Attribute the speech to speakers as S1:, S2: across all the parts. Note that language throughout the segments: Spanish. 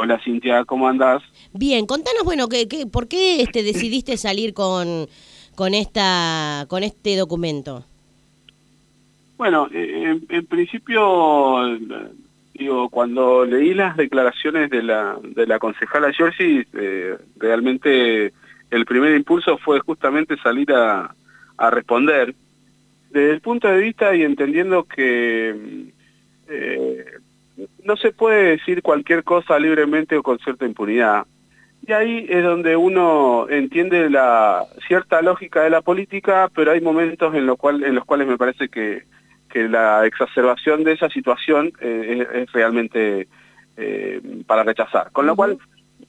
S1: Hola Cintia, ¿cómo andás?
S2: Bien, contanos, bueno, ¿qué, qué, por qué este, decidiste salir con, con, esta, con este documento?
S1: Bueno, en, en principio, digo, cuando leí las declaraciones de la, de la concejala Giorgi, eh, realmente el primer impulso fue justamente salir a, a responder. Desde el punto de vista y entendiendo que eh, no se puede decir cualquier cosa libremente o con cierta impunidad. Y ahí es donde uno entiende la cierta lógica de la política, pero hay momentos en, lo cual, en los cuales me parece que, que la exacerbación de esa situación eh, es, realmente eh, para rechazar. Con lo cual,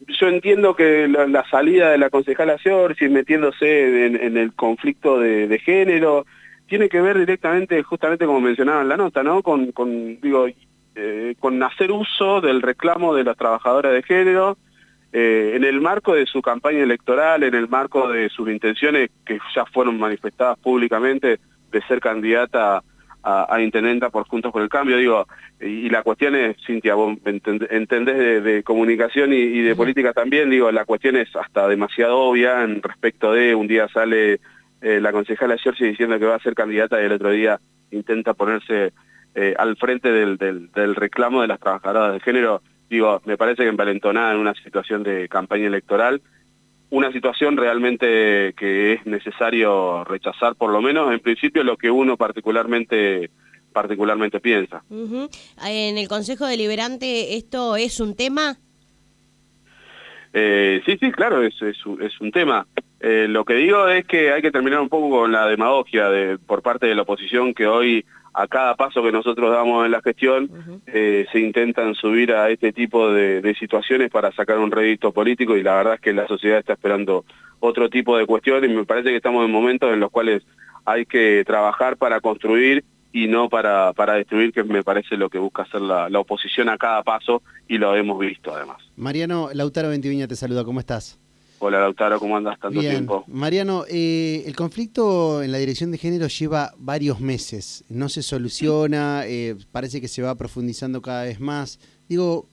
S1: yo entiendo que la, salida de la concejala Giorgi, metiéndose en, el conflicto de, de, género, tiene que ver directamente, justamente como mencionaba en la nota, ¿no? Con, con digo, eh, con hacer uso del reclamo de las trabajadoras de género eh, en el marco de su campaña electoral, en el marco de sus intenciones que ya fueron manifestadas públicamente de ser candidata a, a intendenta por Juntos por el Cambio, digo, y, la cuestión es, Cintia, vos entendés de, comunicación y, de política también, digo, la cuestión es hasta demasiado obvia en respecto de un día sale eh, la concejala Giorgi diciendo que va a ser candidata y el otro día intenta ponerse eh, al frente del, del, reclamo de las trabajadoras de género, digo, me parece que envalentonada en una situación de campaña electoral, una situación realmente que es necesario rechazar, por lo menos en principio lo que uno particularmente particularmente piensa.
S2: En el Consejo Deliberante, ¿esto es un tema?
S1: Eh, sí, sí, claro, es, es, es un tema. Eh, lo que digo es que hay que terminar un poco con la demagogia de, por parte de la oposición que hoy a cada paso que nosotros damos en la gestión eh, se intentan subir a este tipo de, situaciones para sacar un rédito político y la verdad es que la sociedad está esperando otro tipo de cuestiones y me parece que estamos en momentos en los cuales hay que trabajar para construir y no para, para destruir, que me parece lo que busca hacer la, la oposición a cada paso y lo hemos visto además.
S3: Mariano Lautaro Ventiviña te saluda, ¿cómo estás?
S1: Hola Lautaro, ¿cómo andas tanto tiempo?
S3: Mariano, eh, el conflicto en la dirección de género lleva varios meses, no se soluciona, eh, parece que se va profundizando cada vez más. Digo,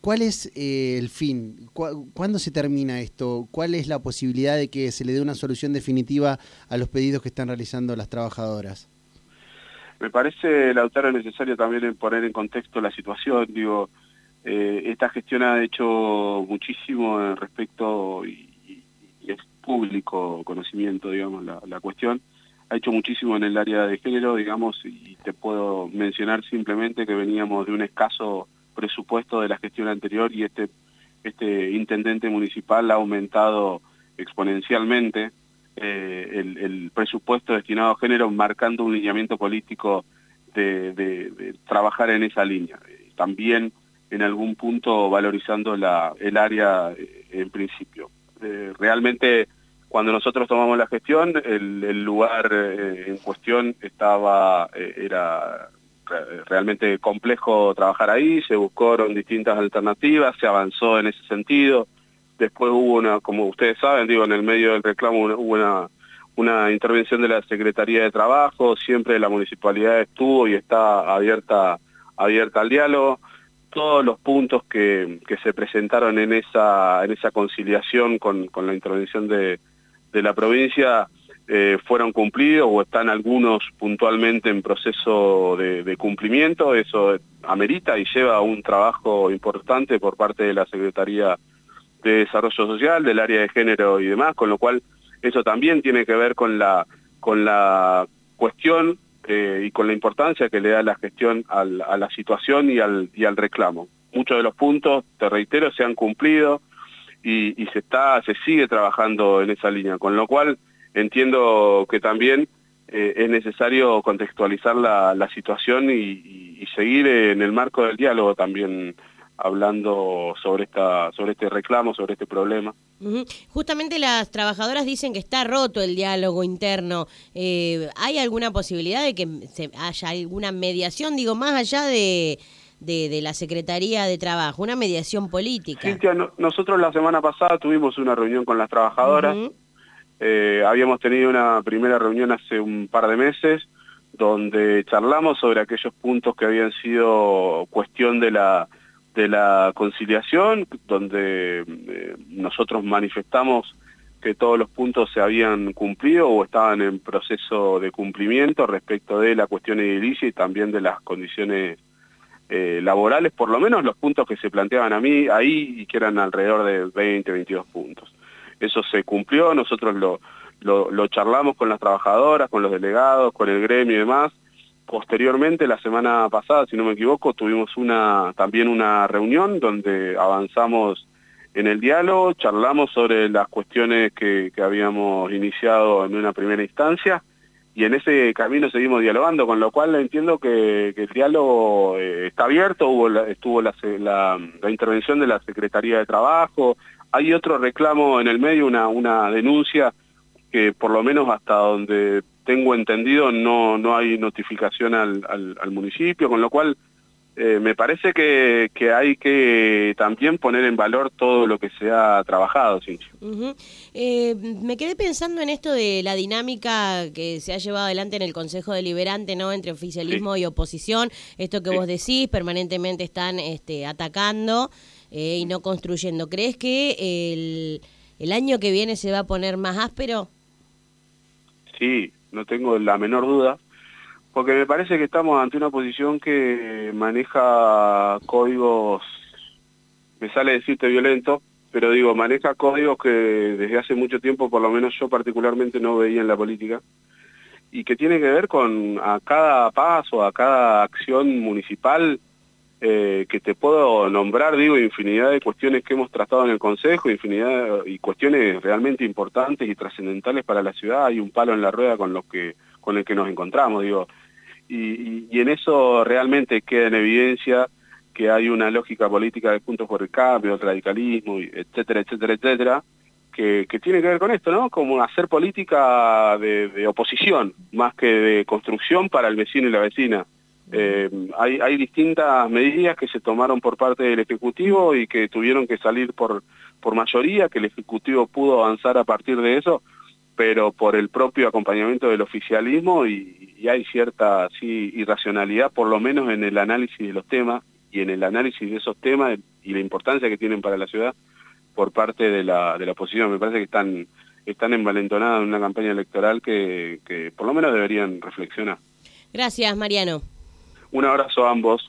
S3: ¿cuál es eh, el fin? ¿Cuándo se termina esto? ¿Cuál es la posibilidad de que se le dé una solución definitiva a los pedidos que están realizando las trabajadoras?
S1: Me parece, Lautaro, necesario también poner en contexto la situación, digo, esta gestión ha hecho muchísimo respecto y, público conocimiento, digamos, la, la, cuestión. Ha hecho muchísimo en el área de género, digamos, y te puedo mencionar simplemente que veníamos de un escaso presupuesto de la gestión anterior y este, este intendente municipal ha aumentado exponencialmente eh, el, el, presupuesto destinado a género, marcando un lineamiento político de, de, trabajar en esa línea. También en algún punto valorizando la, el área eh, en principio. Eh, realmente cuando nosotros tomamos la gestión, el, lugar eh, en cuestión estaba, eh, era realmente complejo trabajar ahí, se buscaron distintas alternativas, se avanzó en ese sentido, después hubo una, como ustedes saben, digo, en el medio del reclamo hubo una, una intervención de la Secretaría de Trabajo, siempre la municipalidad estuvo y está abierta, abierta al diálogo, todos los puntos que, que, se presentaron en esa, en esa conciliación con, con la intervención de, de la provincia eh, fueron cumplidos o están algunos puntualmente en proceso de, cumplimiento, eso amerita y lleva un trabajo importante por parte de la Secretaría de Desarrollo Social, del área de género y demás, con lo cual eso también tiene que ver con la, con la cuestión eh, y con la importancia que le da la gestión al, a la situación y al, y al reclamo. Muchos de los puntos, te reitero, se han cumplido y, y se está se sigue trabajando en esa línea, con lo cual entiendo que también eh, es necesario contextualizar la, la situación y, seguir en el marco del diálogo también hablando sobre esta sobre este reclamo, sobre este problema.
S2: Justamente las trabajadoras dicen que está roto el diálogo interno. Eh, ¿Hay alguna posibilidad de que se haya alguna mediación, digo, más allá de, de, la Secretaría de Trabajo, una mediación política?
S1: Cintia, nosotros la semana pasada tuvimos una reunión con las trabajadoras. eh, habíamos tenido una primera reunión hace un par de meses donde charlamos sobre aquellos puntos que habían sido cuestión de la de la conciliación, donde eh, nosotros manifestamos que todos los puntos se habían cumplido o estaban en proceso de cumplimiento respecto de la cuestión edilicia y también de las condiciones eh, laborales, por lo menos los puntos que se planteaban a mí ahí y que eran alrededor de 20, 22 puntos. Eso se cumplió, nosotros lo, lo, lo charlamos con las trabajadoras, con los delegados, con el gremio y demás, Posteriormente, la semana pasada, si no me equivoco, tuvimos una también una reunión donde avanzamos en el diálogo, charlamos sobre las cuestiones que, habíamos iniciado en una primera instancia y en ese camino seguimos dialogando, con lo cual entiendo que, el diálogo eh, está abierto, hubo estuvo la, la, intervención de la Secretaría de Trabajo, hay otro reclamo en el medio, una, una denuncia que por lo menos hasta donde tengo entendido no, no hay notificación al, al, municipio, con lo cual eh, me parece que, que, hay que también poner en valor todo lo que se ha trabajado,
S2: eh, me quedé pensando en esto de la dinámica que se ha llevado adelante en el Consejo Deliberante, ¿no? Entre oficialismo y oposición, esto que vos decís, permanentemente están este, atacando eh, y no construyendo. ¿Crees que el, el año que viene se va a poner más áspero?
S1: Sí, no tengo la menor duda, porque me parece que estamos ante una posición que maneja códigos, me sale decirte violento, pero digo, maneja códigos que desde hace mucho tiempo, por lo menos yo particularmente no veía en la política, y que tiene que ver con a cada paso, a cada acción municipal, eh, que te puedo nombrar, digo, infinidad de cuestiones que hemos tratado en el Consejo, infinidad y cuestiones realmente importantes y trascendentales para la ciudad, hay un palo en la rueda con, los que, con el que nos encontramos, digo, y, y, en eso realmente queda en evidencia que hay una lógica política de puntos por el cambio, el radicalismo, etcétera, etcétera, etcétera, que, tiene que ver con esto, ¿no? Como hacer política de, de oposición, más que de construcción para el vecino y la vecina. Eh, hay, hay distintas medidas que se tomaron por parte del Ejecutivo y que tuvieron que salir por, por mayoría, que el Ejecutivo pudo avanzar a partir de eso, pero por el propio acompañamiento del oficialismo y, hay cierta sí, irracionalidad, por lo menos en el análisis de los temas y en el análisis de esos temas y la importancia que tienen para la ciudad por parte de la, de la oposición. Me parece que están, están envalentonadas en una campaña electoral que, que por lo menos deberían reflexionar.
S2: Gracias, Mariano.
S1: Un abrazo a ambos.